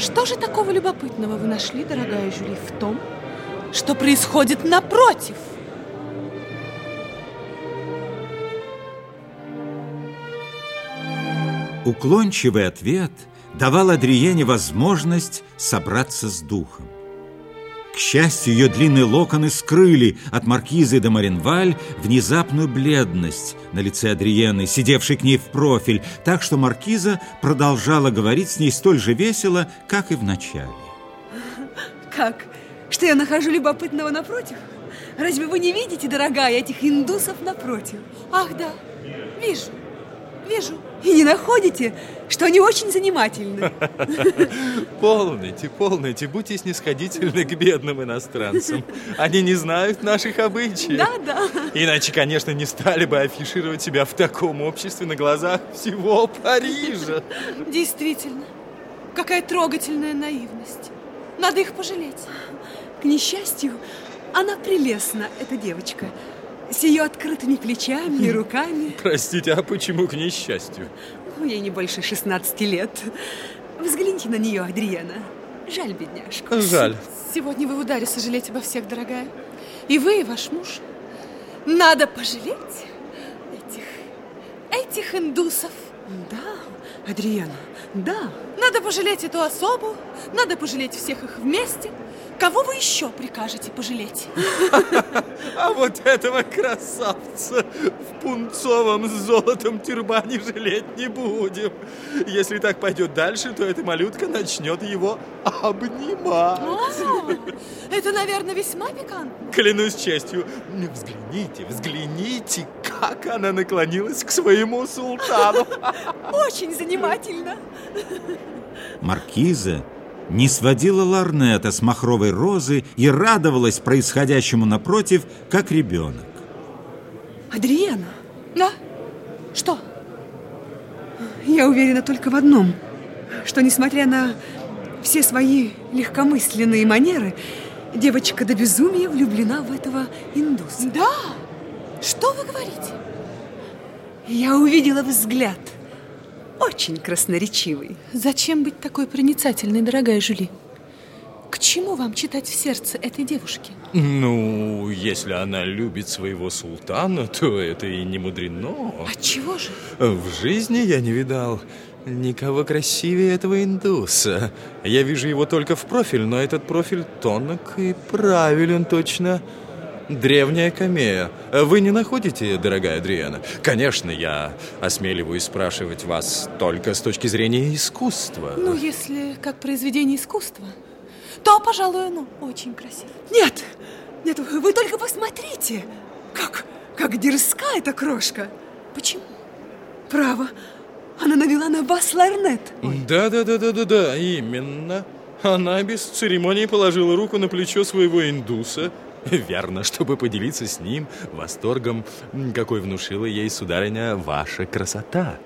Что же такого любопытного вы нашли, дорогая Жюли, в том, что происходит напротив? Уклончивый ответ давал Адриене возможность собраться с духом. К счастью, ее длинные локоны скрыли от маркизы де Маринваль внезапную бледность на лице Адриены, сидевшей к ней в профиль, так что маркиза продолжала говорить с ней столь же весело, как и в начале. Как? Что я нахожу любопытного напротив? Разве вы не видите, дорогая, этих индусов напротив? Ах, да, вижу, вижу. И не находите, что они очень занимательны? Полните, полните, будьте снисходительны к бедным иностранцам. Они не знают наших обычаев. Да, да. Иначе, конечно, не стали бы афишировать себя в таком обществе на глазах всего Парижа. Действительно, какая трогательная наивность. Надо их пожалеть. К несчастью, она прелестна, эта девочка с ее открытыми плечами и руками. Простите, а почему к несчастью? Ну, ей не больше 16 лет. Взгляните на нее, Адриена. Жаль бедняжку. Жаль. Сегодня вы в ударе сожалеть обо всех, дорогая. И вы, и ваш муж. Надо пожалеть этих, этих индусов. Да, Адриена, да. Надо пожалеть эту особу, надо пожалеть всех их вместе. Кого вы еще прикажете пожалеть? А вот этого красавца в пунцовом с золотом тюрбане жалеть не будем. Если так пойдет дальше, то эта малютка начнет его обнимать. Это, наверное, весьма пикантно. Клянусь честью, взгляните, взгляните, как она наклонилась к своему султану. Очень занимательно. Маркиза не сводила ларнета с махровой розы и радовалась происходящему напротив, как ребенок. Адриена? Да? Что? Я уверена только в одном, что, несмотря на все свои легкомысленные манеры, девочка до безумия влюблена в этого индуса. Да? Что вы говорите? Я увидела взгляд – очень красноречивый. Зачем быть такой проницательной, дорогая Жюли? К чему вам читать в сердце этой девушки? Ну, если она любит своего султана, то это и не мудрено. А чего же? В жизни я не видал никого красивее этого индуса. Я вижу его только в профиль, но этот профиль тонок и правилен точно. Древняя камея. Вы не находите, дорогая Адриана? Конечно, я осмеливаюсь спрашивать вас только с точки зрения искусства. Ну, если как произведение искусства, то, пожалуй, оно очень красиво. Нет, нет, вы только посмотрите, как, как дерзка эта крошка. Почему? Право, она навела на вас ларнет. Да-да-да-да-да, именно. Она без церемонии положила руку на плечо своего индуса Верно, чтобы поделиться с ним восторгом, какой внушила ей, сударыня, ваша красота.